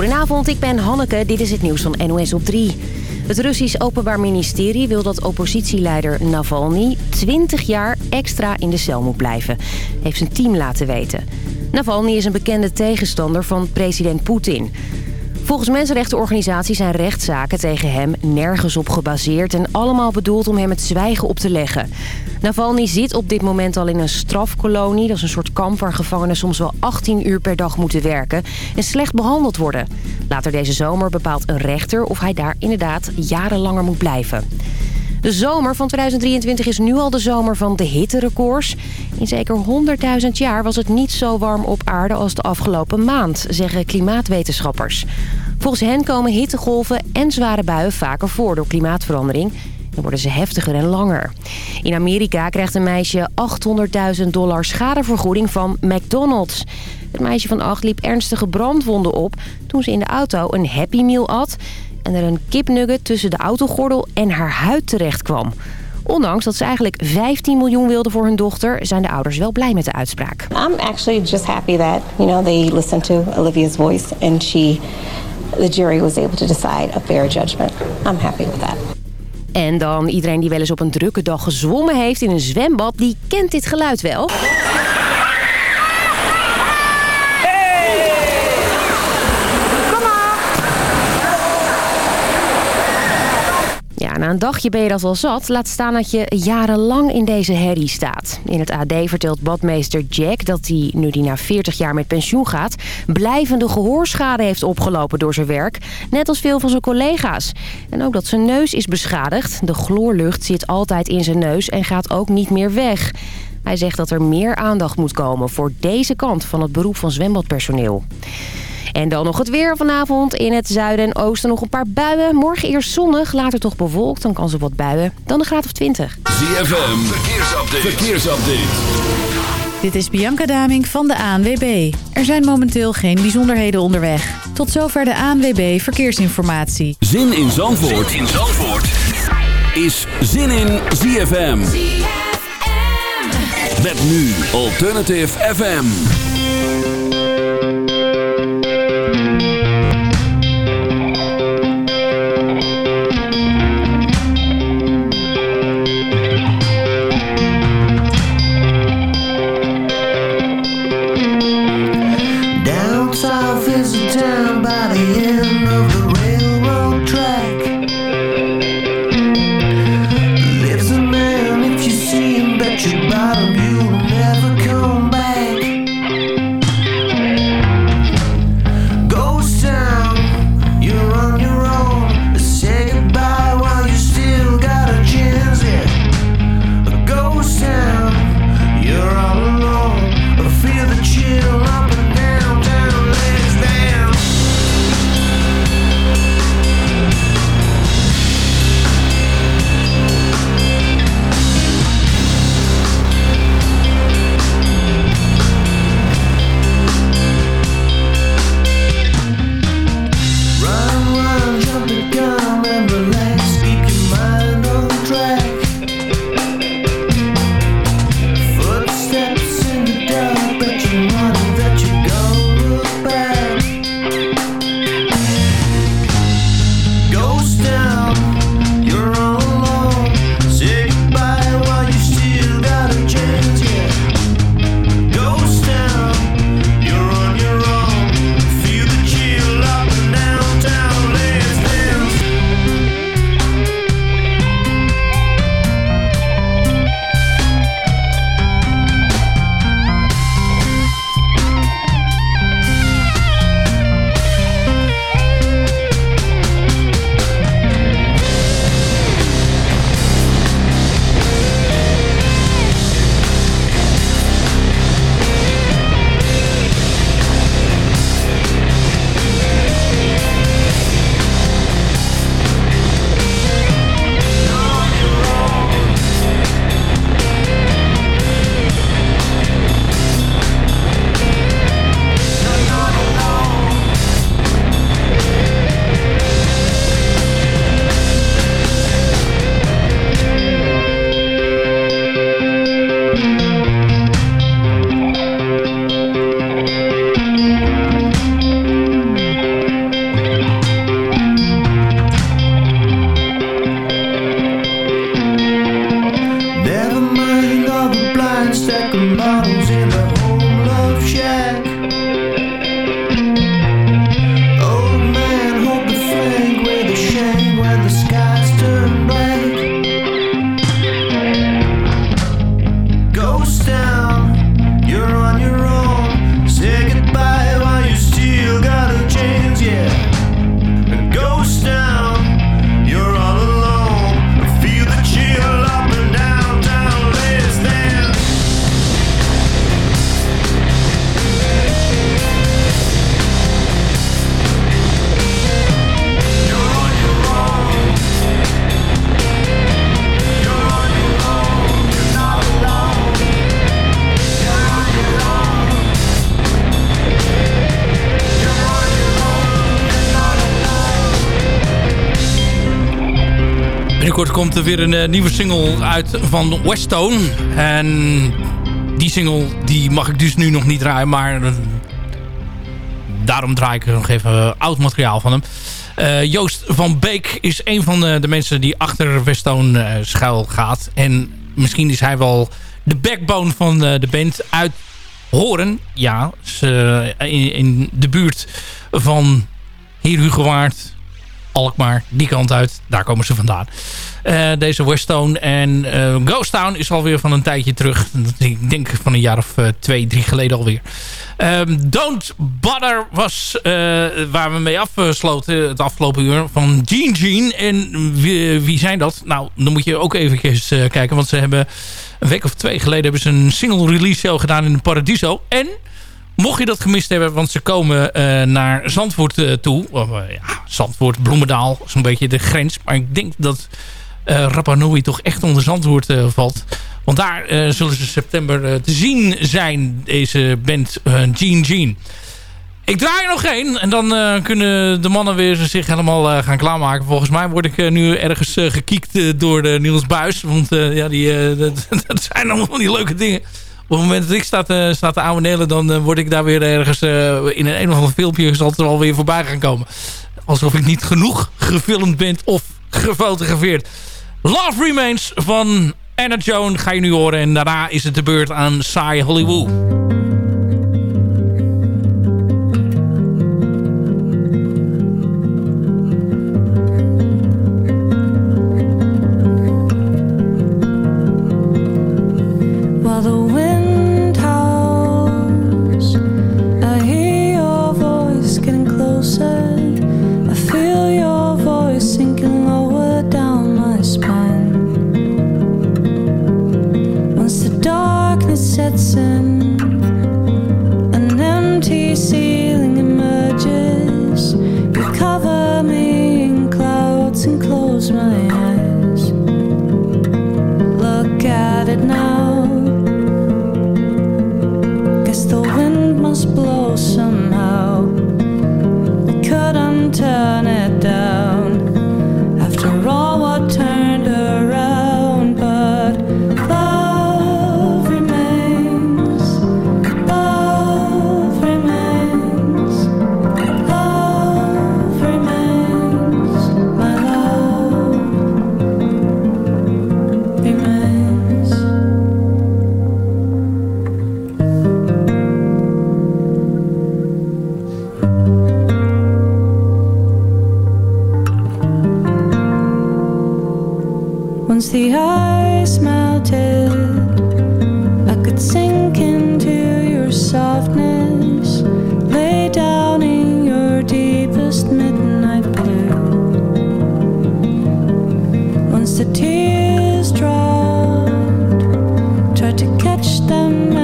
Goedenavond, ik ben Hanneke. Dit is het nieuws van NOS op 3. Het Russisch Openbaar Ministerie wil dat oppositieleider Navalny 20 jaar extra in de cel moet blijven. Heeft zijn team laten weten. Navalny is een bekende tegenstander van president Poetin. Volgens mensenrechtenorganisaties zijn rechtszaken tegen hem nergens op gebaseerd... en allemaal bedoeld om hem het zwijgen op te leggen. Navalny zit op dit moment al in een strafkolonie. Dat is een soort kamp waar gevangenen soms wel 18 uur per dag moeten werken... en slecht behandeld worden. Later deze zomer bepaalt een rechter of hij daar inderdaad jarenlanger moet blijven. De zomer van 2023 is nu al de zomer van de hitterecords. In zeker 100.000 jaar was het niet zo warm op aarde als de afgelopen maand, zeggen klimaatwetenschappers. Volgens hen komen hittegolven en zware buien vaker voor door klimaatverandering. Dan worden ze heftiger en langer. In Amerika krijgt een meisje 800.000 dollar schadevergoeding van McDonald's. Het meisje van acht liep ernstige brandwonden op toen ze in de auto een Happy Meal at en er een kipnugget tussen de autogordel en haar huid terecht kwam. Ondanks dat ze eigenlijk 15 miljoen wilden voor hun dochter... zijn de ouders wel blij met de uitspraak. I'm actually just happy that, you know, they listened to Olivia's voice... and she, the jury was able to decide a fair judgment. I'm happy with that. En dan iedereen die wel eens op een drukke dag gezwommen heeft in een zwembad... die kent dit geluid wel. Na een dagje ben je dat wel zat. Laat staan dat je jarenlang in deze herrie staat. In het AD vertelt badmeester Jack dat hij, nu hij na 40 jaar met pensioen gaat... blijvende gehoorschade heeft opgelopen door zijn werk. Net als veel van zijn collega's. En ook dat zijn neus is beschadigd. De chloorlucht zit altijd in zijn neus en gaat ook niet meer weg. Hij zegt dat er meer aandacht moet komen voor deze kant van het beroep van zwembadpersoneel. En dan nog het weer vanavond. In het zuiden en oosten nog een paar buien. Morgen eerst zonnig, later toch bewolkt. Dan kan ze wat buien. Dan een graad of 20. ZFM, verkeersupdate. verkeersupdate. Dit is Bianca Daming van de ANWB. Er zijn momenteel geen bijzonderheden onderweg. Tot zover de ANWB Verkeersinformatie. Zin in Zandvoort, zin in Zandvoort. is Zin in ZFM. ZFM. Met nu Alternative FM. Komt er weer een nieuwe single uit van Westone. En die single die mag ik dus nu nog niet draaien. Maar daarom draai ik nog even oud materiaal van hem. Joost van Beek is een van de, mensen die achter Westone schuil gaat. En misschien is hij wel de backbone van de band uit Horen. Ja, in, in de buurt van Heer Hugewaard, Alkmaar, die kant uit. Daar komen ze vandaan. Uh, deze Westone en uh, Ghost Town is alweer van een tijdje terug. Ik denk van een jaar of uh, twee, drie geleden alweer. Um, Don't Bother was waar we mee afsloten het afgelopen uur van Gene Gene. En wie, wie zijn dat? Nou, dan moet je ook even kijken. Want ze hebben een week of twee geleden hebben ze een single release show gedaan in Paradiso. En Mocht je dat gemist hebben, want ze komen uh, naar Zandvoort uh, toe. Uh, ja, Zandvoort, Bloemendaal, zo'n beetje de grens. Maar ik denk dat uh, Rapa Nui toch echt onder Zandvoort valt. Want daar zullen ze september te zien zijn, deze band Gene Gene. Ik draai er nog één en dan kunnen de mannen weer zich helemaal gaan klaarmaken. Volgens mij word ik nu ergens gekiekt door de Niels Buis. Want ja, die, dat, dat zijn allemaal die leuke dingen op het moment dat ik sta te, te ouwenelen... dan uh, word ik daar weer ergens uh, in een, een of ander filmpje... zal het er alweer voorbij gaan komen. Alsof ik niet genoeg gefilmd ben of gefotografeerd. Love Remains van Anna Joan ga je nu horen. En daarna is het de beurt aan Saai Hollywood. Joan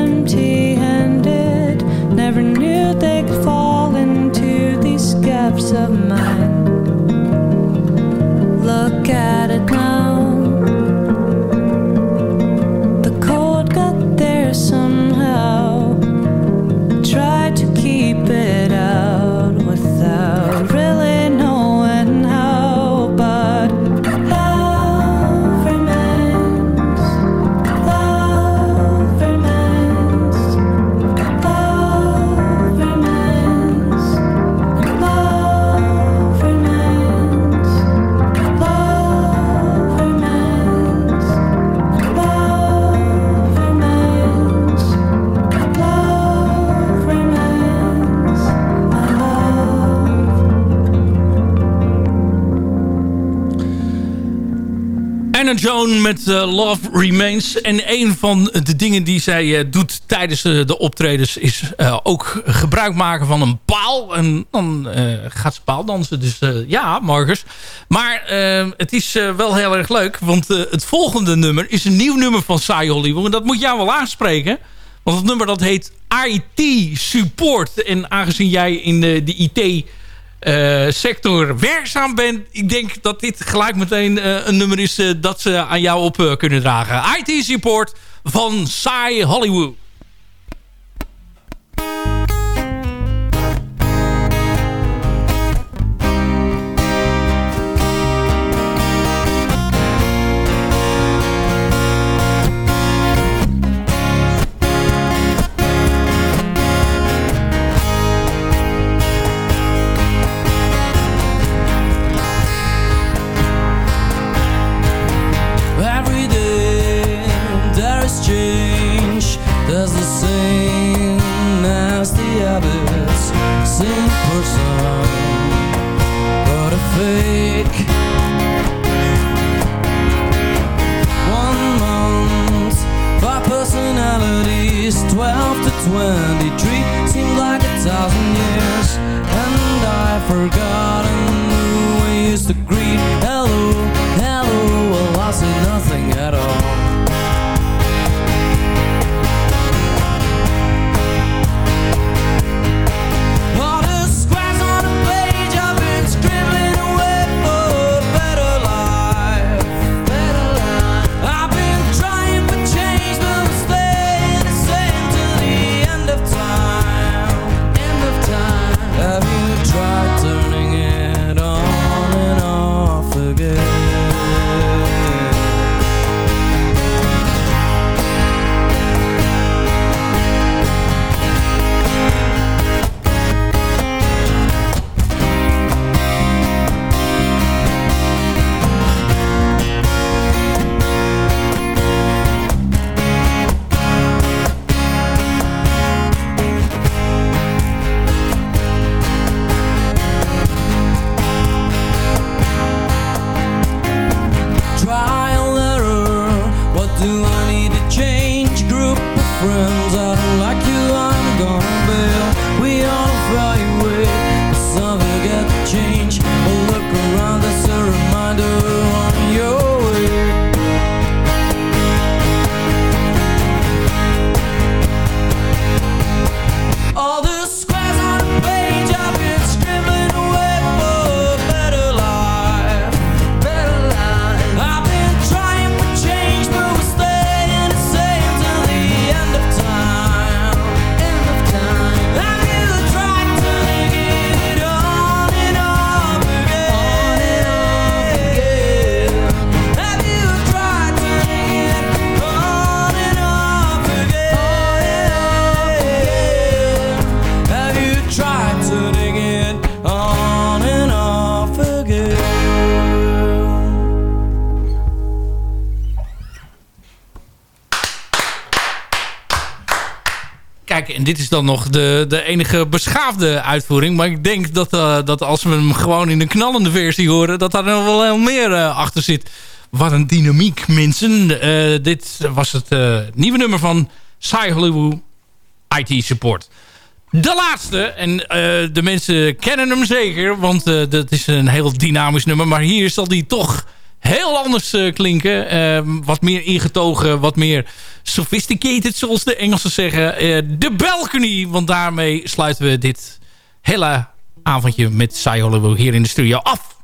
uh, Love Remains. En een van de dingen die zij uh, doet tijdens uh, de optredens... is ook gebruik maken van een paal. En dan gaat ze paaldansen. Dus ja, Marcus. Maar het is wel heel erg leuk. Want het volgende nummer is een nieuw nummer van Sai Hollywood. En dat moet jou wel aanspreken. Want het nummer dat heet IT Support. En aangezien jij in de, IT sector werkzaam bent. Ik denk dat dit gelijk meteen uh, een nummer is uh, dat ze aan jou op kunnen dragen. IT Support van Sai Hollywood. Dit is dan nog de, de enige beschaafde uitvoering. Maar ik denk dat, eh, dat als we hem gewoon in een knallende versie horen... dat daar nog wel heel meer eh, achter zit. Wat een dynamiek, mensen. Eh, dit was het nieuwe nummer van Hollywood IT Support. De laatste, en de mensen kennen hem zeker... want eh, dat is een heel dynamisch nummer. Maar hier zal die toch heel anders eh, klinken. Eh, wat meer ingetogen, wat meer sophisticated, zoals de Engelsen zeggen. Eh, de balcony, want daarmee sluiten we dit hele avondje met Hollywood hier in de studio af.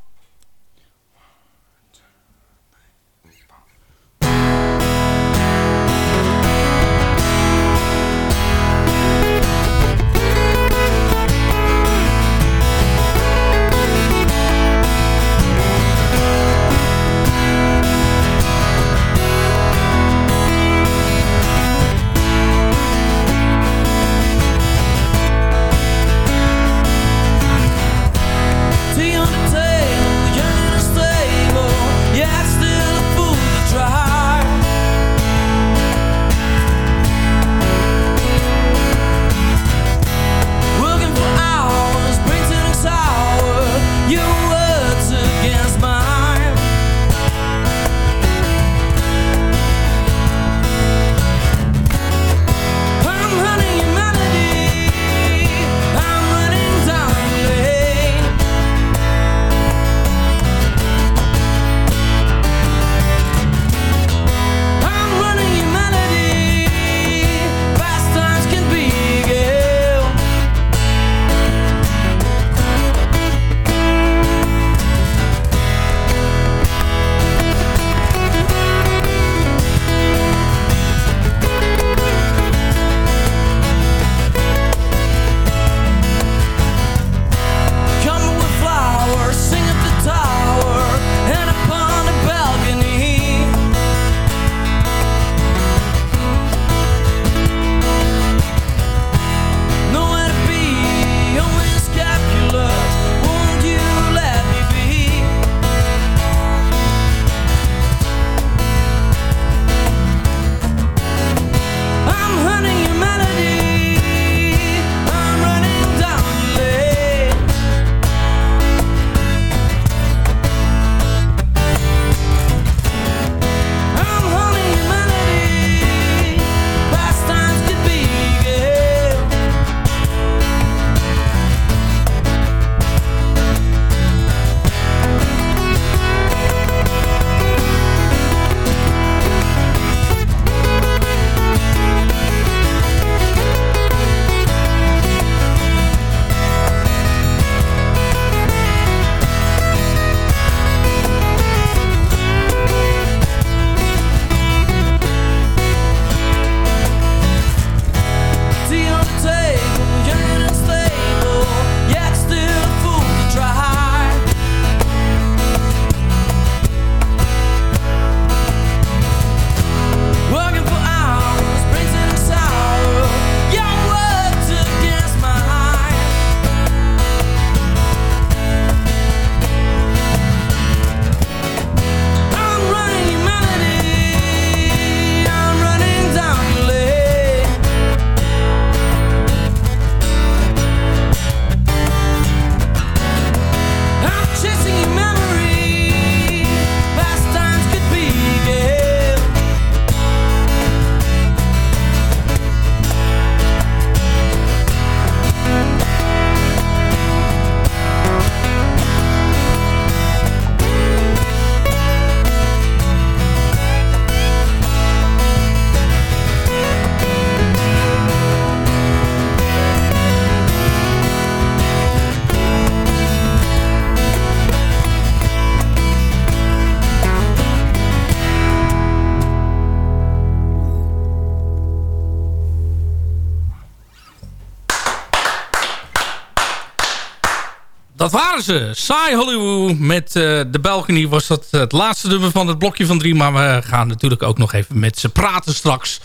Eh, Sai Hollywood met eh, de uh, balcony was dat het laatste nummer van het blokje van drie. Maar we gaan natuurlijk ook nog even met ze praten straks.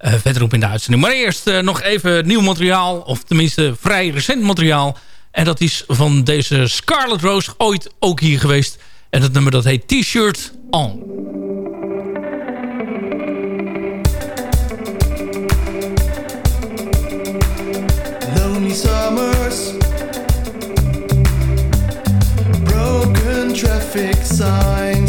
Uh, verderop in de uitzending. Maar eerst nog even nieuw materiaal. Of tenminste vrij recent materiaal. En dat is van deze Scarlet Rose. Ooit ook hier geweest. En het nummer dat heet T-shirt On. summer Perfect sign.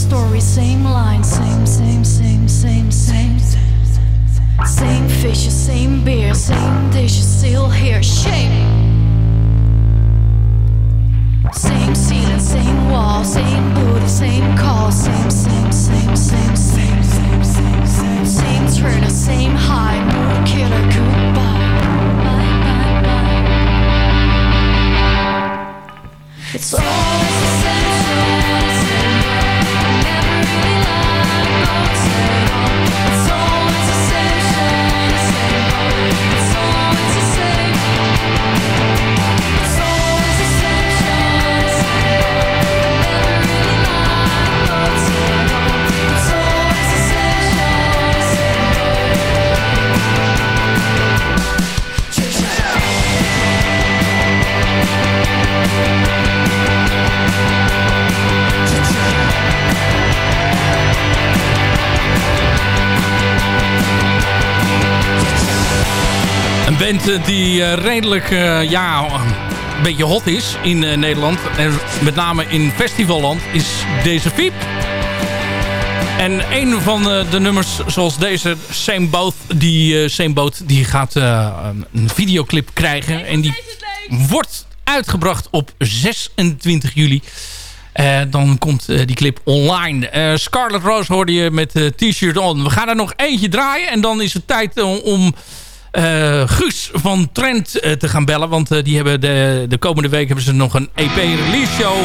story, same line, same, same, same, same, same. Same fishes, same beer, same dishes, still here, shame. Same ceiling, same wall, same booty, same call, same, same, same, same, same, same, same, same, same turner, same high, mood killer, goodbye. It's always band eh, die eh, redelijk eh, ja, een beetje hot is in Nederland. En met name in festivalland is deze Fiep. En een van de nummers zoals deze, Same Boat, die, Same Boat, die gaat een videoclip krijgen. En die wordt uitgebracht op 26 juli. Dan komt die clip online. Eh, Scarlet Rose hoorde je met T-shirt on. We gaan er nog eentje draaien. En dan is het tijd om eh, Guus van Trent eh, te gaan bellen. Want eh, die hebben de, de komende week hebben ze nog een EP-release show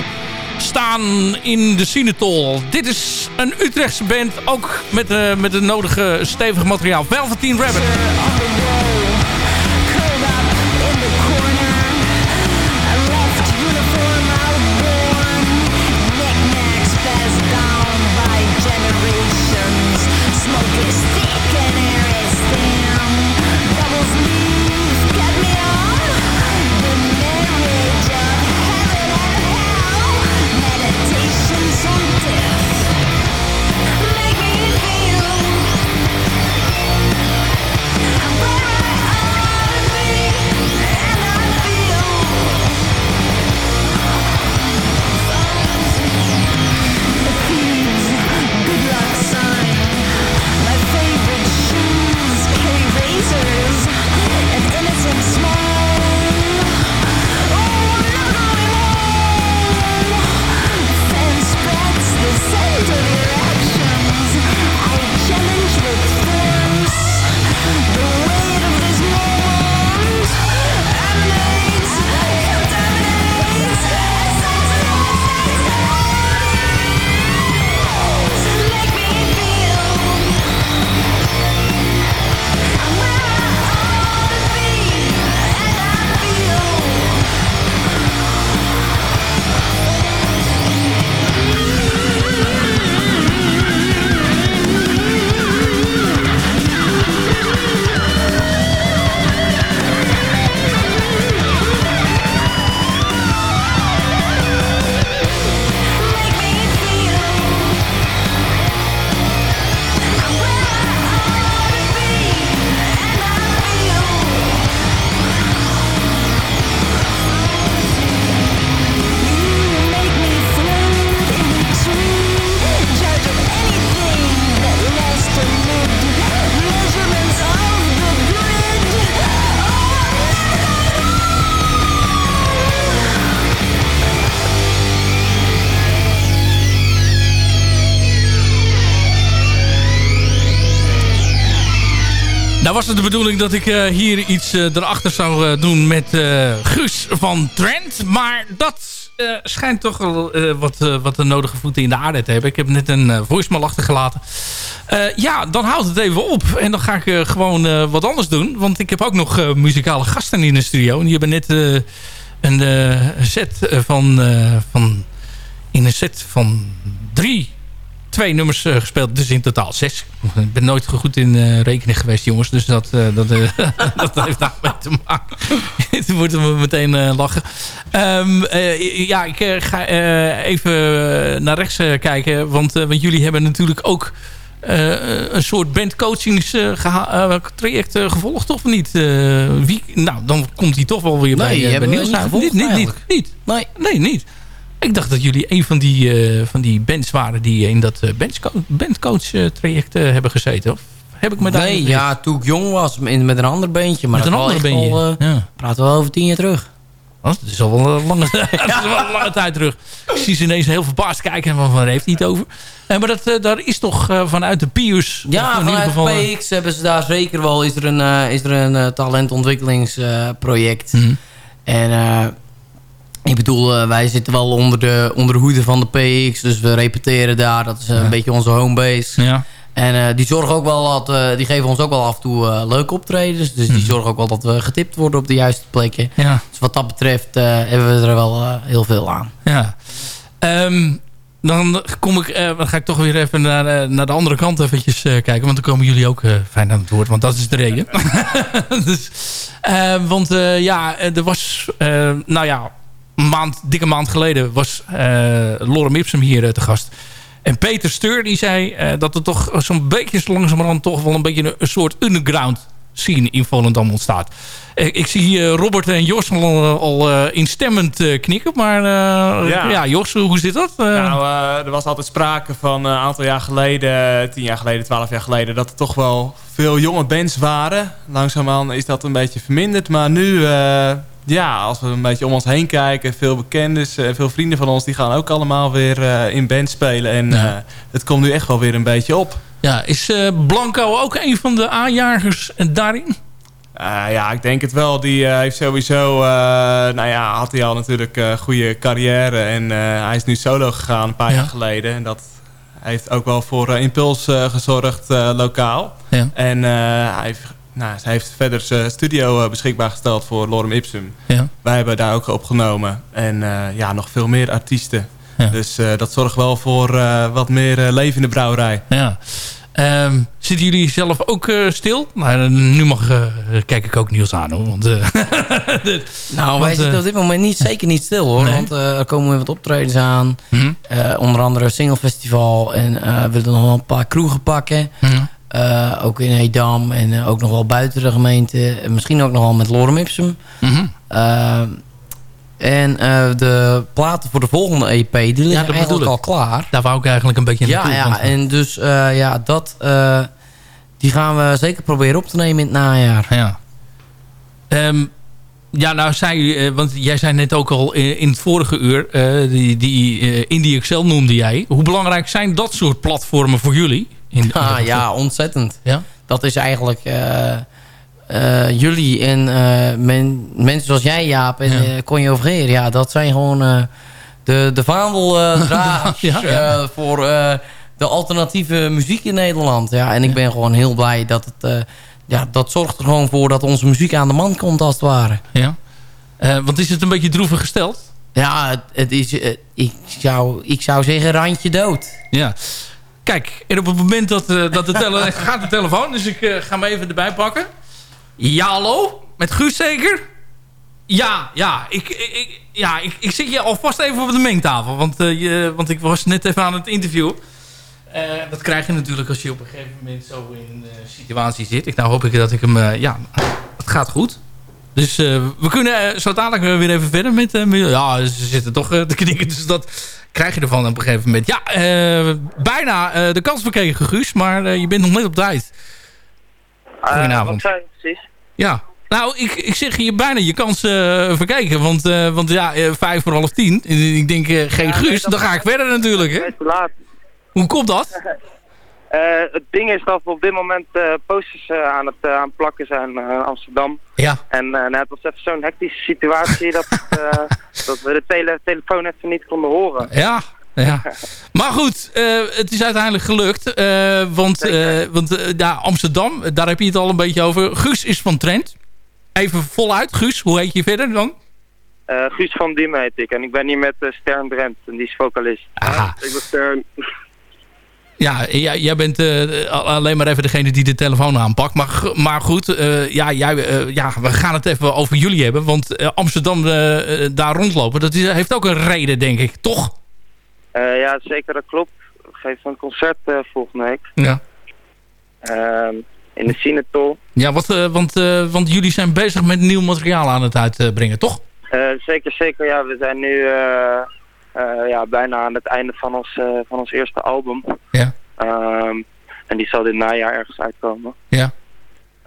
staan in de Cinetol. Dit is een Utrechtse band. Ook met, met het nodige stevig materiaal. Velveteen Rabbit. Was de bedoeling dat ik eh, hier iets eh, erachter zou eh, doen met Guus van Trent. Maar dat schijnt toch wel wat, wat de nodige voeten in de aarde te hebben. Ik heb net een voicemail achtergelaten. Ja, dan houdt het even op. En dan ga ik gewoon wat anders doen. Want ik heb ook nog muzikale gasten in de studio. En die hebben net een set van, van... In een set van drie twee nummers eh, gespeeld. Dus in totaal zes. Ik ben nooit goed in eh, rekenen geweest, jongens. Dus dat, eh, dat, dat heeft daarmee te maken. Toen moeten we meteen lachen. Ehm, eh, ja, ik ga even naar rechts kijken. Want, want jullie hebben natuurlijk ook... een soort bandcoachingstraject uh, gevolgd, of niet? Wie, nou, dan komt hij toch wel weer bij, Nee, bij Niels niet Niet, niet, niet. Nee. Nee, niet. Ik dacht dat jullie een van die, eh, van die bands waren die in dat uh, bandcoach-traject hebben gezeten. Of heb ik me daar... Nee, ja, toen ik jong was met een ander beentje. Maar Met een ander bandje. al, eh, Ja. praten we wel over tien jaar terug. Oh, dat is al wel een lange, dat is wel een lange tijd terug. Ik zie ze ineens heel verbaasd kijken. En van waar heeft hij het over? Eh, maar dat, eh, daar is toch eh, vanuit de Pius... Ja, in ieder vanuit geval, eh, PX hebben ze daar zeker wel... is er een, eh, is er een eh, talentontwikkelingsproject. Mhm. En eh, ik bedoel, eh, wij zitten wel onder de, onder de hoede van de PX. Dus we repeteren daar. Dat is eh, een beetje onze homebase. Ja. En eh, die zorgen ook wel dat, die geven ons ook wel af en toe leuke optredens. Dus die zorgen ook wel dat we getipt worden op de juiste plekken. Mhm. Ja. Dus wat dat betreft hebben we er wel heel veel aan. Ja. Ehm, dan kom ik, dan ga ik toch weer even naar, naar de andere kant eventjes kijken. Want dan komen jullie ook fijn aan het woord. Want dat is de reden. dus, want ja, er was, nou ja, maand, dikke maand geleden was eh Lorem Ipsum hier eh, te gast. En Peter Steur die zei eh, dat er toch zo'n beetje zo langzamerhand toch wel een beetje een, een soort underground scene in Volendam ontstaat. Ik zie Robert en Jos al, al instemmend knikken. Maar ja. Ja. Jos, hoe zit dat? Nou, er was altijd sprake van een aantal jaar geleden, tien jaar geleden, twaalf jaar geleden, dat er toch wel veel jonge bands waren. Langzaamaan is dat een beetje verminderd. Maar nu, ja, als we een beetje om ons heen kijken, veel bekenders, eh, veel vrienden van ons, die gaan ook allemaal weer eh, in band spelen. En Ja. eh, het komt nu echt wel weer een beetje op. ja, is Blanco ook een van de aanjagers daarin? Ja, ik denk het wel. Die heeft sowieso, nou ja, had hij al natuurlijk een goede carrière. En hij is nu solo gegaan een paar Ja. jaar geleden. En dat heeft ook wel voor impuls gezorgd lokaal. Ja. En hij, heeft, nou, hij heeft verder zijn studio eh, beschikbaar gesteld voor Lorem Ipsum. Ja. Wij hebben daar ook opgenomen. En eh, ja, nog veel meer artiesten. Ja. Dus eh, dat zorgt wel voor eh, wat meer leven in de brouwerij. Ja. Ehm, zitten jullie zelf ook eh, stil? Nou, nu mag, kijk ik ook Niels aan. Hoor, want, eh, Nou, Want, wij zitten op dit moment niet, zeker niet stil hoor. Nee. Want eh, er komen weer wat optredens aan. hm? Eh, onder andere een singlefestival. En eh, we willen nog wel een paar kroegen pakken. Hm? Eh, ook in Edam en eh, ook nog wel buiten de gemeente. En misschien ook nog wel met Lorem Ipsum. Mhm. Eh, en de platen voor de volgende EP, die liggen eigenlijk ik. al klaar. Daar wou ik eigenlijk een beetje Ja, naartoe. ja, want- en dus ja, dat, die gaan we zeker proberen op te nemen in het najaar. Ja. Ehm, ja, nou zei u, eh, want jij zei net ook al in, in het vorige uur, die, die Indie Excel noemde jij. Hoe belangrijk zijn dat soort platformen voor jullie? In, Ah, ja, ontzettend. Ja? Dat is eigenlijk eh, eh, jullie en eh, men, mensen zoals jij, Jaap, en Ja. Conjo Vergeer. Ja, dat zijn gewoon de, de vaandeldragers Ja, ja. voor de alternatieve muziek in Nederland. Ja, en ik ben gewoon heel blij dat het... ja, dat zorgt er gewoon voor dat onze muziek aan de man komt, als het ware. ja. Want is het een beetje droevig gesteld? Ja, het, het is... ik, zou, ik zou zeggen randje dood. Ja. Kijk, en op het moment dat, eh, dat de tele gaat de telefoon, dus ik eh, ga hem even erbij pakken. Ja, hallo? Met Guus zeker? Ja, ja. Ik, ik, ja, ik, ik zit je alvast even op de mengtafel. Want, eh, je, want ik was net even aan het interview. Dat krijg je natuurlijk als je op een gegeven moment zo in een situatie zit. Ik, nou hoop ik dat ik hem... ja, het gaat goed. Dus we kunnen zo dadelijk weer even verder met... ja, ze zitten toch te knikken. Dus dat krijg je ervan op een gegeven moment. Ja, eh, bijna eh, de kans verkregen, Guus. Maar eh, je bent nog net op tijd. Goedenavond. wat precies? Ja. Nou, ik, ik zeg je bijna je kans verkeken. Want, want ja, eh, vijf voor half tien. Ik denk, geen Ja, Guus, nee, dan ga ik verder natuurlijk. Hè? Hoe komt dat? Eh, het ding is dat we op dit moment eh, posters eh, aan het aan plakken zijn eh, in Amsterdam. Ja. En nou, het was even zo'n hectische situatie dat, eh, dat we de tele telefoon even niet konden horen. Ja, ja. Maar goed, eh, het is uiteindelijk gelukt. eh, want eh, want ja, Amsterdam, daar heb je het al een beetje over. Guus is van Trent. Even voluit, Guus, hoe heet je verder dan? Eh, Guus van Diemen heet ik en ik ben hier met Stern Drent en die is vocalist. Aha. Ik ben Stern. Ja, jij, jij bent eh, alleen maar even degene die de telefoon aanpakt. Maar, maar goed, eh, ja, jij, eh, ja, we gaan het even over jullie hebben. Want Amsterdam daar rondlopen, dat is, heeft ook een reden, denk ik. Toch? Ja, zeker dat klopt. We geven een concert volgende week. Ja. Ehm, in de Cinetol. Ja, wat, want, want jullie zijn bezig met nieuw materiaal aan het uitbrengen, toch? Zeker, zeker. Ja, we zijn nu ja, bijna aan het einde van ons, eh, van ons eerste album. Ja. Ehm, en die zal dit najaar ergens uitkomen. Ja.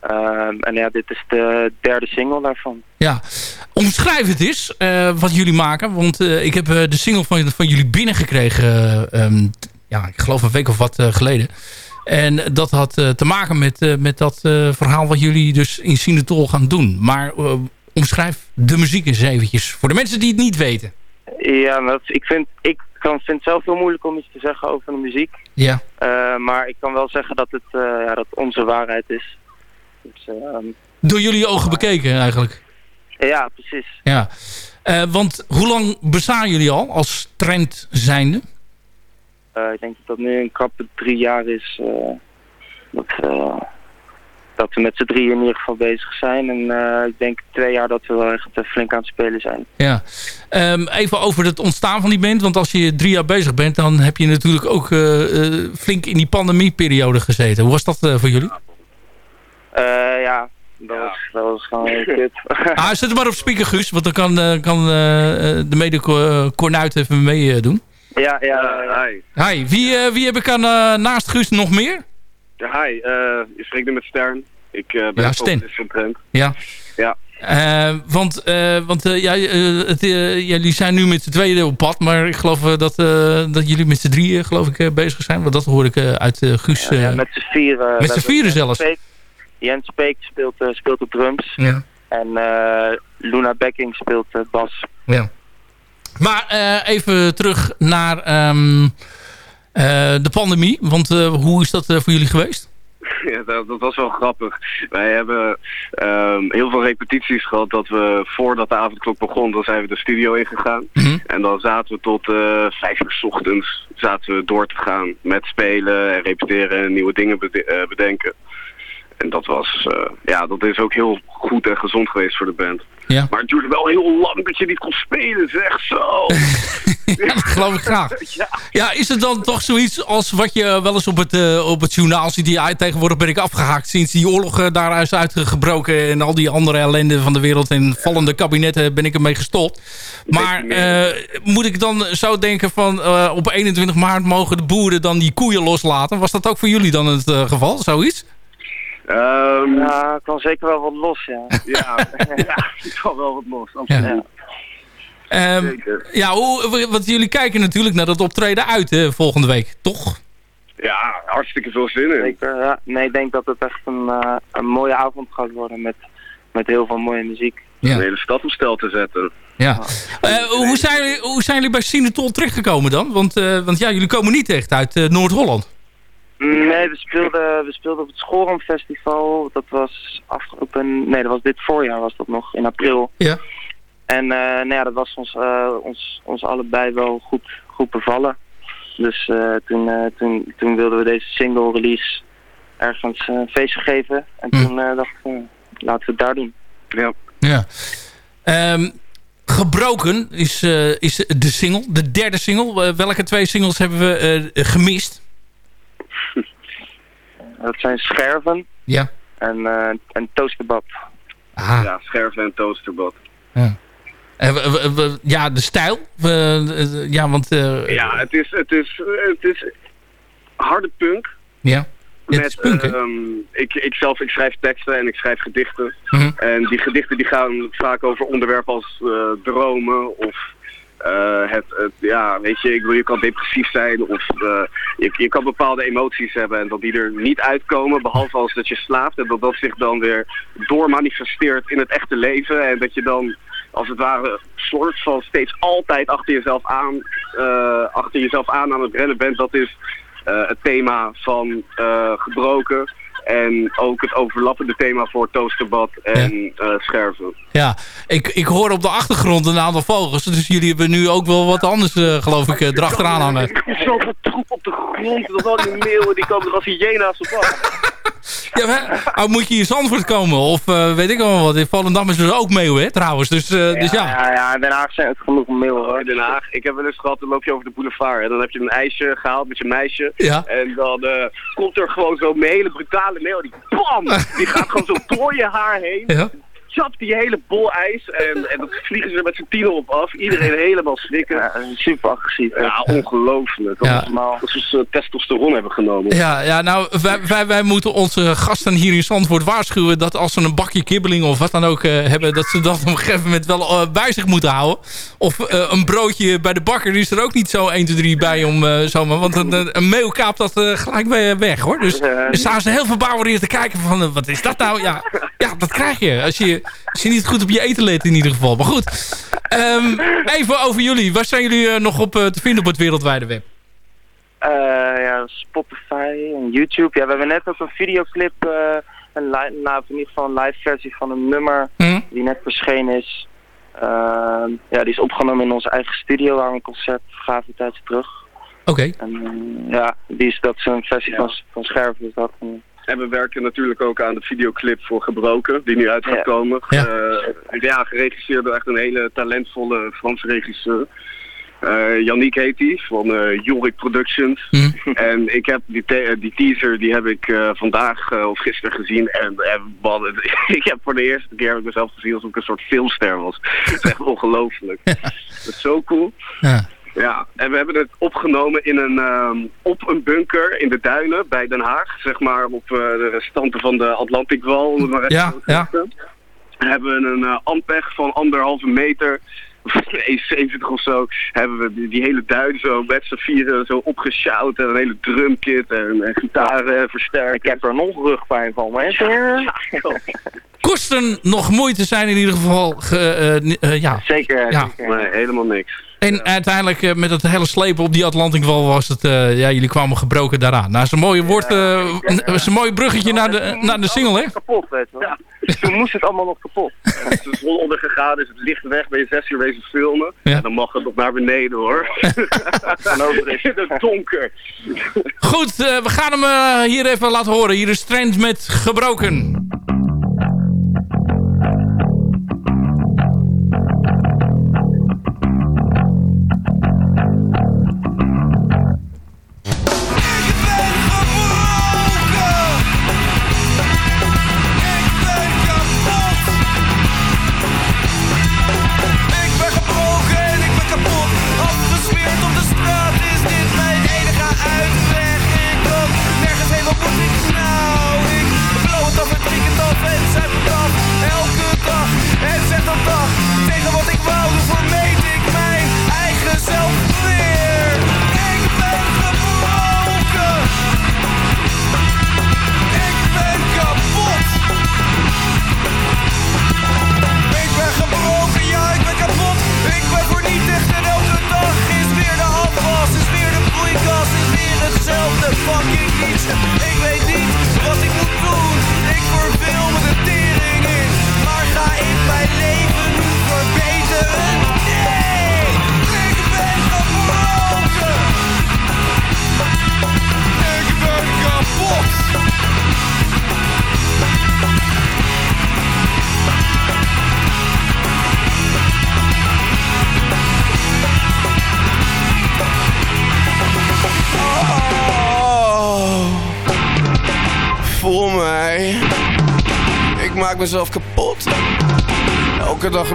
Ehm, en ja, dit is de derde single daarvan. Ja, omschrijf het eens eh, wat jullie maken. Want eh, ik heb eh, de single van, van jullie binnengekregen, eh, t- ja, ik geloof een week of wat eh, geleden. En dat had eh, te maken met, eh, met dat eh, verhaal wat jullie dus in Sinatol gaan doen. Maar eh, omschrijf de muziek eens eventjes, voor de mensen die het niet weten. Ja, dat, ik, vind, ik kan, vind het zelf heel moeilijk om iets te zeggen over de muziek. Ja. Eh, maar ik kan wel zeggen dat het eh, ja, dat onze waarheid is. Dus, ehm, Door jullie ogen bekeken eigenlijk. ja, precies. Ja. Eh, want hoe lang bestaan jullie al als trend zijnde? Ik denk dat dat nu een krappe drie jaar is. dat, dat we met z'n drieën in ieder geval bezig zijn. En eh, ik denk twee jaar dat we wel echt eh, flink aan het spelen zijn. Ja. Ehm, even over het ontstaan van die band. Want als je drie jaar bezig bent, dan heb je natuurlijk ook eh, eh, flink in die pandemieperiode gezeten. Hoe was dat eh, voor jullie? Eh, ja, dat, was, dat was gewoon heel kut. Ah, zet hem maar op speaker, Guus. Want dan kan, eh, kan de mede Cornuit even meedoen. ja, ja, ja. hi. Hi, wie, eh, wie heb ik aan, eh, naast Guus nog meer? Ja, hi. eh, je spreekt nu met Stern. Ik eh, ben Ja, Trent. Ja. Ja. Eh, want eh, want ja, eh, het, jullie zijn nu met z'n tweeën op pad. Maar ik geloof dat, eh, dat jullie met z'n drieën geloof ik, bezig zijn. Want dat hoor ik uit Guus. eh, Ja, met z'n vieren. Met z'n vieren Jens zelfs. Peek- Jens Peek speelt, speelt de drums. ja. En eh, Luna Becking speelt bas. Ja. Maar eh, even terug naar ehm, eh, de pandemie. Want eh, hoe is dat eh, voor jullie geweest? Ja, dat, dat was wel grappig. Wij hebben ehm, heel veel repetities gehad dat we voordat de avondklok begon, dan zijn we de studio ingegaan. Mhm. En dan zaten we tot eh, vijf uur 's ochtends zaten we door te gaan met spelen en repeteren en nieuwe dingen bede- eh, bedenken. En dat was, eh, ja, dat is ook heel goed en gezond geweest voor de band. Ja. Maar het duurde wel heel lang dat je niet kon spelen, zeg zo. ja, dat geloof ik graag. Ja, is het dan toch zoiets als wat je wel eens op het, eh, op het journaal ziet? Ja, tegenwoordig ben ik afgehaakt sinds die oorlog eh, daar is uitgebroken... en al die andere ellende van de wereld en vallende kabinetten ben ik ermee gestopt. Maar eh, moet ik dan zo denken van op 21 maart mogen de boeren dan die koeien loslaten? Was dat ook voor jullie dan het geval, zoiets? Ehm, Ja, ik kan zeker wel wat los, ja. ja, ja, ik kan wel wat los. absoluut. Ja. Ehm, Zeker. ja, hoe, want jullie kijken natuurlijk naar dat optreden uit eh, volgende week, toch? Ja, hartstikke veel zin in. Zeker, ja. Nee, ik denk dat het echt een, eh, een mooie avond gaat worden met, met heel veel mooie muziek. Ja. De hele stad op stel te zetten. Ja. Eh, hoe, zijn jullie, hoe zijn jullie bij Sinatol terechtgekomen dan? Want, eh, want ja, jullie komen niet echt uit Noord-Holland. Nee, we speelden, we speelden op het Schoolroom Festival. Dat was afgelopen... Nee, dat was dit voorjaar was dat nog, in april. Ja. En eh, nou ja, dat was ons, eh, ons, ons allebei wel goed, goed bevallen. Dus eh, toen, eh, toen, toen wilden we deze single release ergens eh, een feestje geven. En Hm. toen eh, dacht ik, eh, laten we het daar doen. Ja. Ja. Ehm, Gebroken is, eh, is de single, de derde single. Welke twee singles hebben we eh, gemist? Dat zijn Scherven Ja. en, eh en Toasterbab. Aha. Ja, scherven en toasterbad. Ja. Eh, we- we- we- ja, de stijl. We- eh, ja, want... eh, Ja, het is, het is, het is harde punk. ja. Het is Met, punk, ehm, ik, ik zelf ik schrijf teksten en ik schrijf gedichten. Mhm. En die gedichten die gaan vaak over onderwerpen als eh, dromen of eh, het, ja, weet je, ik wil, je kan depressief zijn of eh, je, je kan bepaalde emoties hebben en dat die er niet uitkomen, behalve als dat je slaapt en dat dat zich dan weer doormanifesteert in het echte leven en dat je dan als het ware soort van steeds altijd achter jezelf aan, eh, achter jezelf aan aan het rennen bent. Dat is het thema van gebroken. En ook het overlappende thema voor toasterbad en eh, scherven. Ja, ik, ik hoor op de achtergrond een aantal vogels. Dus jullie hebben nu ook wel wat anders, eh, geloof ik, eh, erachteraan hangen. Er is zoveel troep op de grond. Dat al die meeuwen die komen er als hyena's op af. Ja, maar, oh, moet je in Zandvoort komen? Of eh, weet ik wel wat. In Volendam is er ook meeuwen, hè, trouwens. Dus, eh, dus ja. Ja, ja, in Den Haag zijn het genoeg meeuwen hoor. Den Haag. Ik heb wel eens gehad, dan loop je over de boulevard. En dan heb je een ijsje gehaald met je meisje. Ja. En dan eh, komt er gewoon zo'n hele brutale meeuw. Die bam! Die gaat gewoon zo door je haar heen. Ja. Chapt die hele bol ijs. En, en dan vliegen ze er met z'n tienen op af. Iedereen helemaal schrikken. Ja, super agressief. Ja, ongelooflijk. Ja. normaal. Dat ze eh, testosteron hebben genomen. Ja, ja, nou, wij, wij, wij moeten onze gasten hier in Zandvoort waarschuwen... dat als ze een bakje kibbeling of wat dan ook eh, hebben... dat ze dat op een gegeven moment wel eh, bij zich moeten houden. Of een broodje bij de bakker is er ook niet zo 1, 2, 3 bij om zomaar... want een, een- kaapt dat gelijk weg, hoor. Dus staan ze heel verbouwereerd te kijken van... wat is dat nou? Ja, ja, dat krijg je als je, als je niet goed op je eten let in ieder geval. Maar goed, Ehm, even over jullie. Waar zijn jullie eh, nog op eh, te vinden op het wereldwijde web? Eh, ja, Spotify en YouTube. Ja, we hebben net ook een videoclip, een li- nou, in ieder geval een live versie van een nummer Hm? die net verschenen is. Ehm, ja, die is opgenomen in onze eigen studio we een concert gaven een tijdje terug. Oké. Ja, die is, dat is een versie van, van Scherven. Is dat. En, we werken natuurlijk ook aan de videoclip voor Gebroken, die nu uit gaat Ja. komen. Ja. Eh, ja, geregisseerd door echt een hele talentvolle Franse regisseur. Eh Yannick heet die, van eh Jorik Productions. Hm. En ik heb die, te- die teaser, die heb ik eh, vandaag of gisteren gezien. En, en man, het- ik heb voor de eerste keer heb ik mezelf gezien alsof ik een soort filmster was. Het is echt ongelooflijk. Dat is zo cool. Ja. Ja, en we hebben het opgenomen in een, ehm, op een bunker in de duinen bij Den Haag. Zeg maar op eh, de restanten van de Atlantikwal. Ja, ja. zeggen. Hebben we een eh, ampeg van anderhalve meter, 1,70 of zo, hebben we die, hele duin zo met z'n vieren zo opgesjouwd. En een hele drumkit en, en gitaren versterkt. Ik heb er nog rugpijn van, mensen. Kosten nog moeite zijn in ieder geval. Ge, eh, eh, ja. Zeker, Ja. zeker. Nee, helemaal niks. En uiteindelijk eh, met het hele slepen op die Atlantikwal was het... eh, ja, jullie kwamen gebroken daaraan. Nou, een mooie, woord, eh, een mooi bruggetje naar de, naar de single, hè? Kapot, weet je wel. Toen moest het allemaal nog kapot. En het is het licht weg, ben je zes uur bezig filmen. Ja. En dan mag het nog naar beneden hoor. over is het donker. Goed, eh, we gaan hem eh, hier even laten horen. Hier is Trend met Gebroken.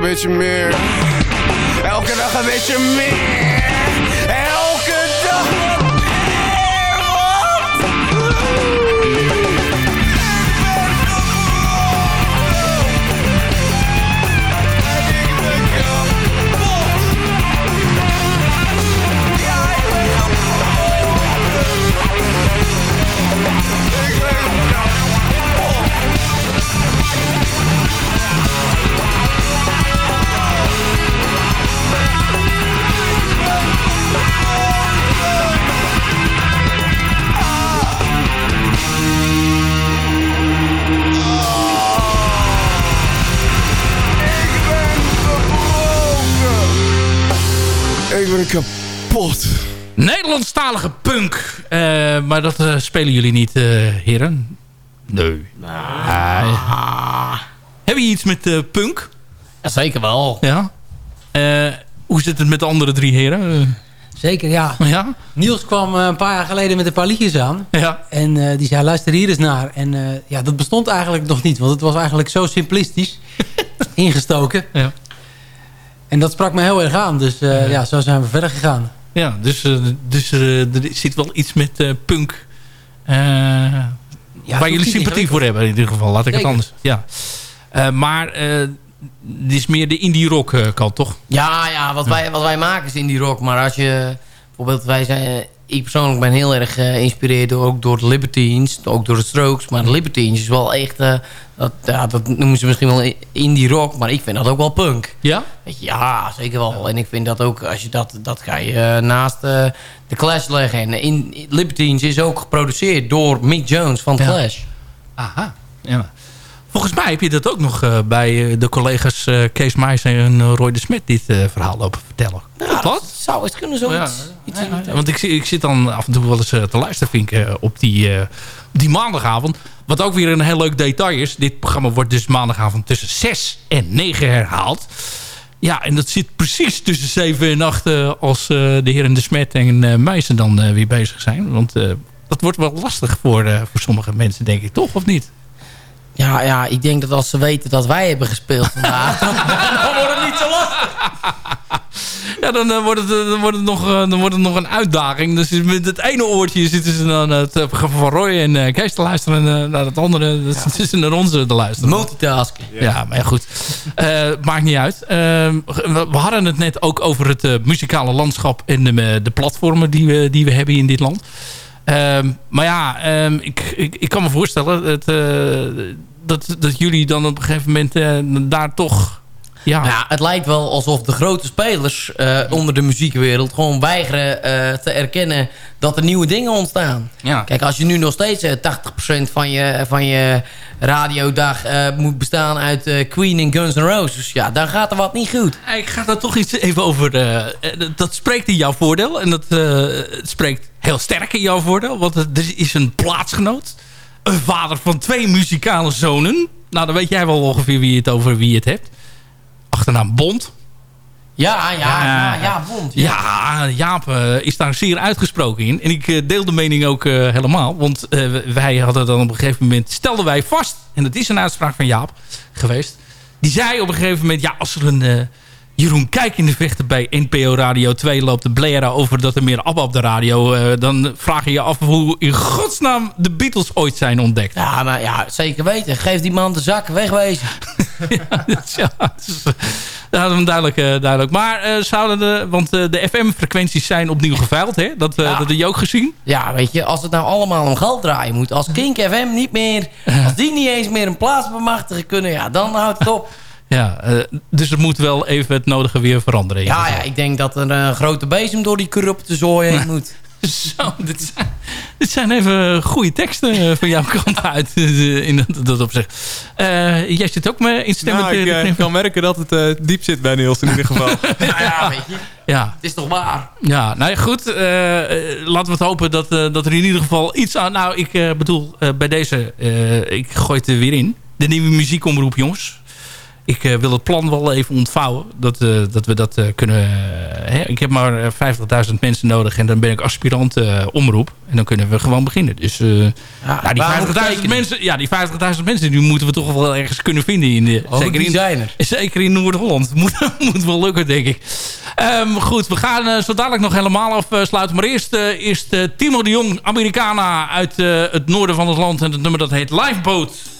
Elke dag een maar dat eh, spelen jullie niet, eh, heren? Nee. Ah. Heb je iets met eh, punk? Ja, zeker wel. Ja. Eh, hoe zit het met de andere drie heren? Zeker, ja. Ja? Niels kwam eh, een paar jaar geleden met een paar liedjes aan. Ja. En eh, die zei, luister hier eens naar. En eh, ja, dat bestond eigenlijk nog niet. Want het was eigenlijk zo simplistisch ingestoken. Ja. En dat sprak me heel erg aan. Dus eh, ja. zo zijn we verder gegaan. Ja, dus, eh, dus eh, er zit wel iets met eh, punk. eh, waar jullie sympathie voor hebben in ieder geval. Laat ik Zeker. het anders. Ja. Maar dit is meer de indie rock kant, toch? Ja, ja wat, Wij, wat wij maken is indie rock. Maar als je... Bijvoorbeeld, wij zijn... Ik persoonlijk ben heel erg eh, geïnspireerd door, ook door de Libertines. Ook door de Strokes. Maar de Libertines is wel echt... eh, dat, ja, dat noemen ze misschien wel indie rock. Maar ik vind dat ook wel punk. Ja? Ja, zeker wel. En ik vind dat ook... Als je dat, dat ga je eh, naast eh, de Clash leggen. En in, Libertines is ook geproduceerd door Mick Jones van The Ja. Clash. Aha. Ja. Volgens mij heb je dat ook nog eh, bij eh, de collega's eh, Kees Meijs en Roy de Smet dit verhaal lopen vertellen. Klopt dat? Zou het kunnen zoiets? Ja, want ik, ik zit dan af en toe wel eens te luisteren eh, op die, die maandagavond. Wat ook weer een heel leuk detail is. Dit programma wordt dus maandagavond tussen 6 en 9 herhaald. Ja, en dat zit precies tussen 7 en 8 eh, als de heren De Smet en Meijsen dan weer bezig zijn. Want dat wordt wel lastig voor, voor sommige mensen, denk ik. Toch, of niet? Ja, ja, ik denk dat als ze weten dat wij hebben gespeeld vandaag... dan wordt het niet zo lastig. Ja, dan, eh, wordt, het, eh, dan, wordt het nog, eh, dan wordt het nog een uitdaging. Dus met het ene oortje zitten ze dan het uh, van Roy en uh, Kees te luisteren. En uh, naar het andere dat zitten ze naar ons te luisteren. Multitasking. Ja, ja maar ja, goed. Uh, maakt niet uit. Uh, we, hadden het net ook over het uh, muzikale landschap en de, de platformen die we, die we hebben in dit land. Um, maar ja, um, ik, ik, ik, kan me voorstellen dat, dat, dat jullie dan op een gegeven moment daar toch ja. Nou ja, het lijkt wel alsof de grote spelers uh, onder de muziekwereld gewoon weigeren uh, te erkennen dat er nieuwe dingen ontstaan. Ja. Kijk, als je nu nog steeds uh, 80% van je, van je radiodag moet bestaan uit Queen en Guns N' Roses, ja, dan gaat er wat niet goed. Ik ga daar toch iets even over. eh, dat spreekt in jouw voordeel en dat spreekt heel sterk in jouw voordeel, want er is een plaatsgenoot, een vader van twee muzikale zonen. Nou, dan weet jij wel ongeveer wie het over wie het hebt achternaam Bond. Ja, ja, ja, ja, Bond. Ja, ja Jaap uh, is daar zeer uitgesproken in. En ik uh, deel de mening ook uh, helemaal. Want wij hadden dan op een gegeven moment... stelden wij vast, en dat is een uitspraak van Jaap geweest... die zei op een gegeven moment... ja, als er een Jeroen Kijk in de vechten bij NPO Radio 2 loopt te blaren... over dat er meer ABBA op de radio... dan vraag je je af hoe in godsnaam de Beatles ooit zijn ontdekt. Ja, maar ja, zeker weten. Geef die man de zak, wegwezen. ja, ja, dat hadden we duidelijk, uh, duidelijk. Maar uh, zouden de, want de FM-frequenties zijn opnieuw geveild, hè? Dat, ja. dat heb je ook gezien. Ja, weet je, als het nou allemaal om geld draaien moet. Als Kink FM niet meer, als die niet eens meer een plaats bemachtigen kunnen, ja, dan houdt het op. Ja, dus er moet wel even het nodige weer veranderen. Ja, ja, ik denk dat er een grote bezem door die corrupte zooi heen moet. Zo, dit zijn, dit zijn even goede teksten van jouw kant uit. In dat, dat opzicht. Uh, jij zit ook me in stemmen. Nou, ik uh, kan merken dat het uh, diep zit bij Niels in ieder geval. ja, ja, weet je. Ja. Het is toch waar? Ja, nou ja, goed. laten we het hopen dat, dat er in ieder geval iets aan... Nou, ik bedoel, bij deze... ik gooi het er weer in. De nieuwe muziekomroep, jongens ik uh, wil het plan wel even ontvouwen. Dat, uh, dat we dat uh, kunnen... ik heb maar 50.000 mensen nodig. En dan ben ik aspirant omroep. En dan kunnen we gewoon beginnen. Dus ja, nou, die 50.000 mensen, ja, die 50.000 mensen die moeten we toch wel ergens kunnen vinden. In de, oh, zeker, in, zeker in Noord-Holland. Moet, moet wel lukken, denk ik. Um, goed, we gaan zo dadelijk nog helemaal afsluiten. Maar eerst, eerst Timo de Jong, Americana uit het noorden van het land. En het nummer dat heet Lifeboat.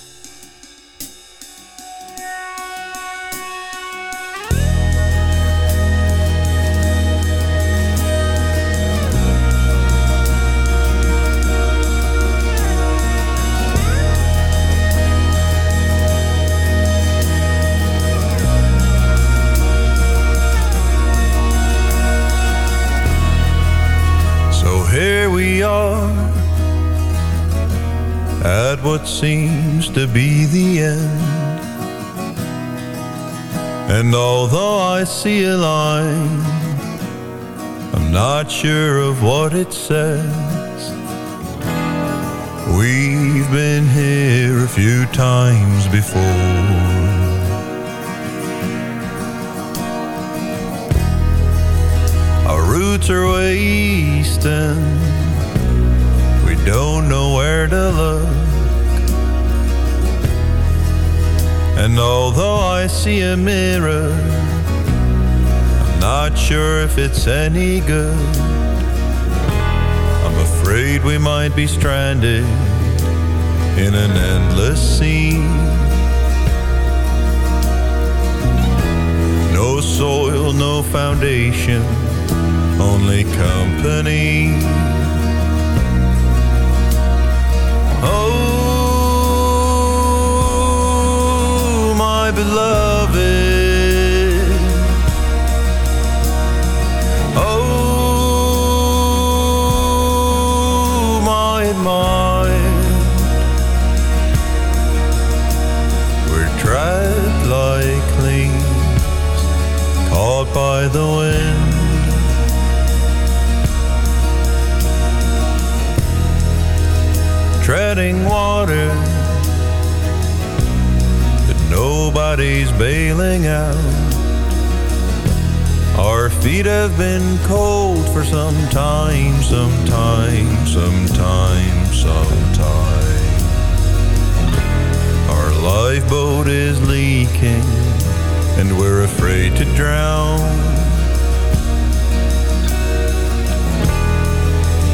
What seems to be the end. And although I see a line, I'm not sure of what it says. We've been here a few times before. Our roots are wasting We don't know where to look. And although I see a mirror, I'm not sure if it's any good. I'm afraid we might be stranded in an endless sea. No soil, no foundation, only company. Beloved. Oh, my admired. We're trapped like leaves caught by the wind. treading water bodies bailing out. Our feet have been cold for some time, some time, some time, some time. Our lifeboat is leaking and we're afraid to drown.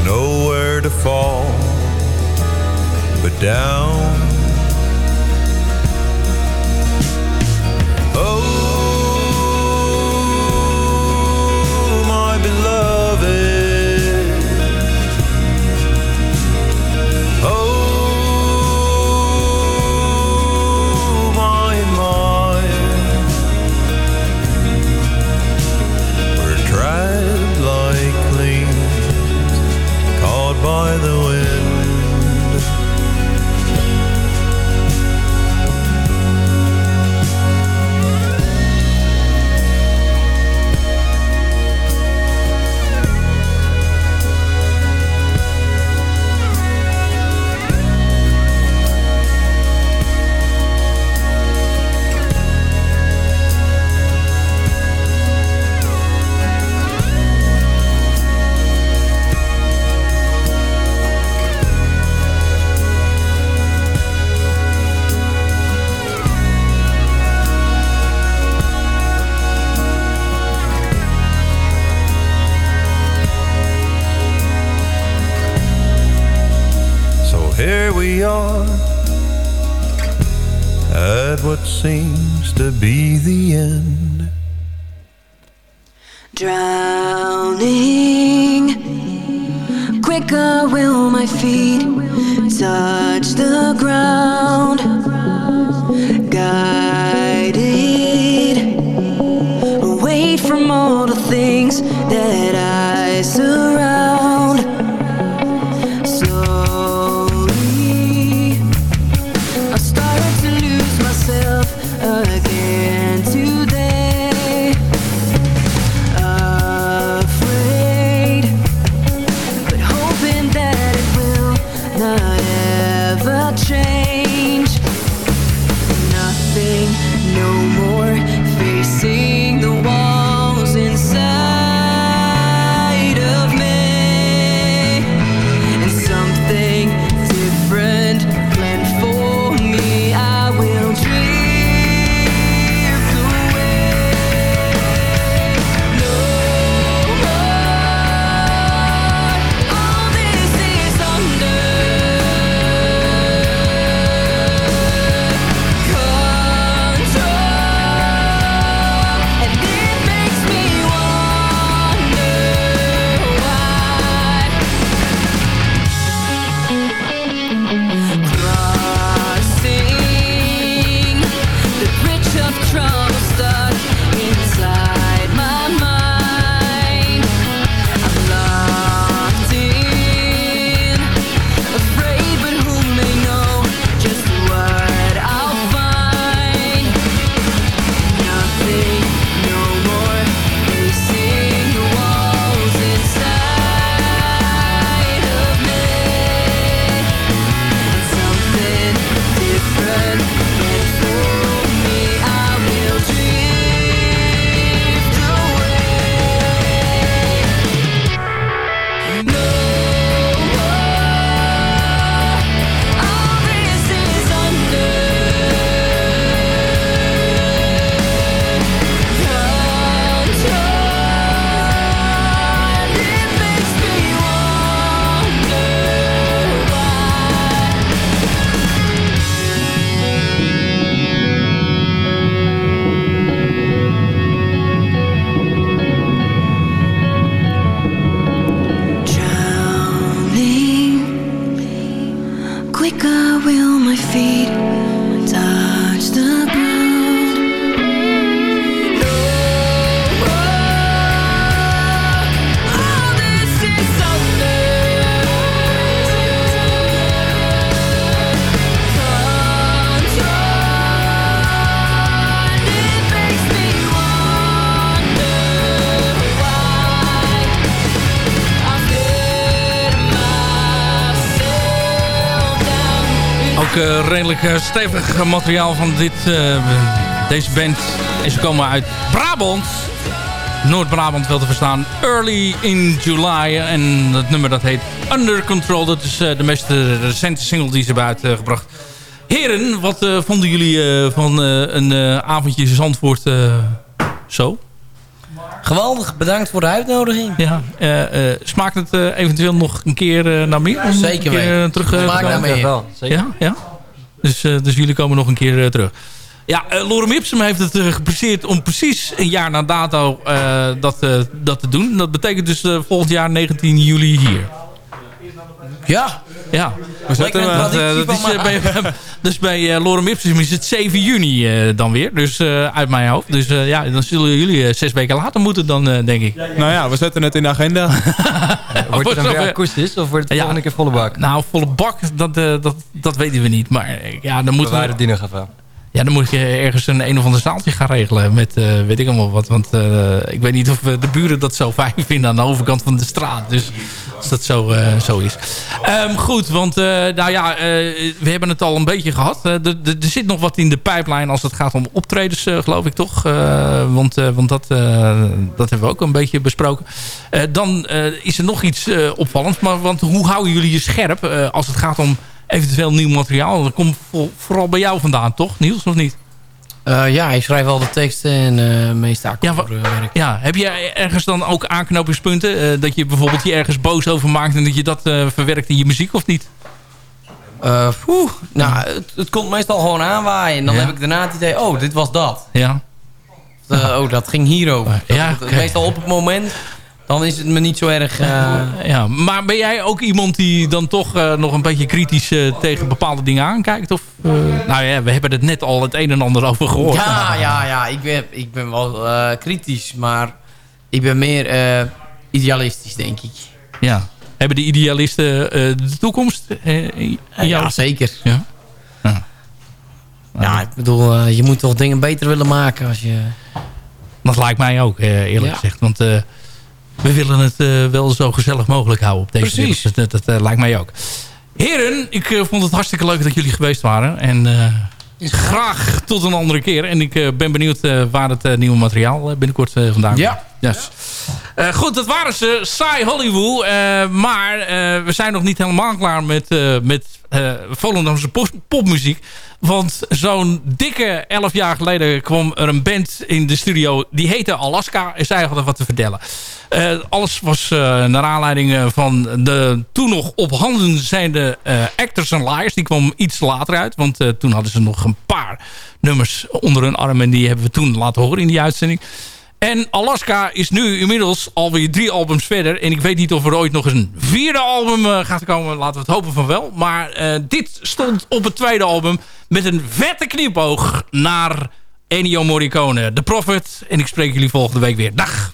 Nowhere to fall but down. seems to be redelijk eh, stevig materiaal van dit, eh, deze band. En ze komen uit Brabant. Noord-Brabant wel te verstaan. Early in July. En het nummer dat heet Under Control. Dat is eh, de meest recente single die ze hebben uitgebracht. Heren, wat vonden jullie van een avondje Zandvoort zo? Geweldig, bedankt voor de uitnodiging. Ja, smaakt het eventueel nog een keer naar meer? Zeker weten. terug, smaakt naar. Ja, ja. Dus, eh, dus jullie komen nog een keer eh, terug. Ja, eh, Lorem Ipsum heeft het uh, om precies een jaar na dato dat, dat te doen. Dat betekent dus volgend jaar 19 juli hier. Ja. Ja. We zetten een eh, Dat, eh, dat is, eh, bij, dus bij eh, Lorem Ipsum is het 7 juni eh, dan weer. Dus eh, uit mijn hoofd. Dus eh, ja, dan zullen jullie zes weken later moeten dan, eh, denk ik. Nou ja, we zetten het in de agenda. Wordt het dan Zo, weer akoestisch of wordt het Ja. volgende keer volle bak? Nou, volle bak, dat, eh, dat, dat weten we niet. Maar ja, dan moeten we... waren die nog even. Ja, dan moet je ergens een een of ander zaaltje gaan regelen met eh, weet ik allemaal wat. Want eh, ik weet niet of eh, de buren dat zo fijn vinden aan de overkant van de straat. Dus als dat zo, zo is. Ehm, goed, want nou ja, we hebben het al een beetje gehad. Eh, er- zit nog wat in de pijplijn als het gaat om optredens, geloof ik toch? Want want dat, dat hebben we ook een beetje besproken. Dan is er nog iets opvallends. Maar want hoe houden jullie je scherp als het gaat om eventueel nieuw materiaal? Dat komt vooral bij jou vandaan, toch? Niels, of niet? Eh, ja, ik schrijf al de teksten en eh meeste Ja, wa- akkoordwerk. Ja, heb je ergens dan ook aanknopingspunten? eh, dat je bijvoorbeeld je ergens boos over maakt... en dat je dat eh, verwerkt in je muziek of niet? Eh, poeh, nou, het, het komt meestal gewoon aanwaaien. En dan Ja. heb ik daarna het idee, oh, dit was dat. Ja. Eh, oh, dat ging hierover. Dat- Ja. Meestal op het moment, dan is het me niet zo erg... eh, ja. Maar ben jij ook iemand die dan toch eh, nog een beetje kritisch eh, tegen bepaalde dingen aankijkt? Of, nou ja, we hebben het net al het een en ander over gehoord. Ja, ja, ja. Ik ben, ik ben wel kritisch, maar ik ben meer idealistisch, denk ik. Ja. Hebben de idealisten de toekomst? Ja, zeker. Ja. Ja, ik bedoel, je moet toch dingen beter willen maken als je... Dat lijkt mij ook, eerlijk Ja. gezegd. Want we willen het eh, wel zo gezellig mogelijk houden op deze Precies. Dat, dat, eh, lijkt mij ook. Heren, ik eh, vond het hartstikke leuk dat jullie geweest waren. En graag tot een andere keer. En ik ben benieuwd waar het nieuwe materiaal binnenkort vandaan komt. Ja. Yes. Eh, goed, dat waren ze. Saai Hollywood. eh, maar eh, we zijn nog niet helemaal klaar met, met Volendamse pop- popmuziek. Want zo'n dikke elf jaar geleden kwam er een band in de studio. Die heette Alaska. En zij hadden wat te vertellen. Alles was naar aanleiding van de toen nog op handen zijnde Actors and Liars. Die kwam iets later uit. Want toen hadden ze nog een paar nummers onder hun arm. En die hebben we toen laten horen in die uitzending. En Alaska is nu inmiddels alweer drie albums verder. En ik weet niet of er ooit nog een vierde album eh, gaat komen. Laten we het hopen van wel. Maar eh, dit stond op het tweede album met een vette knipoog naar Ennio Morricone. The Prophet. En ik spreek jullie volgende week weer. Dag!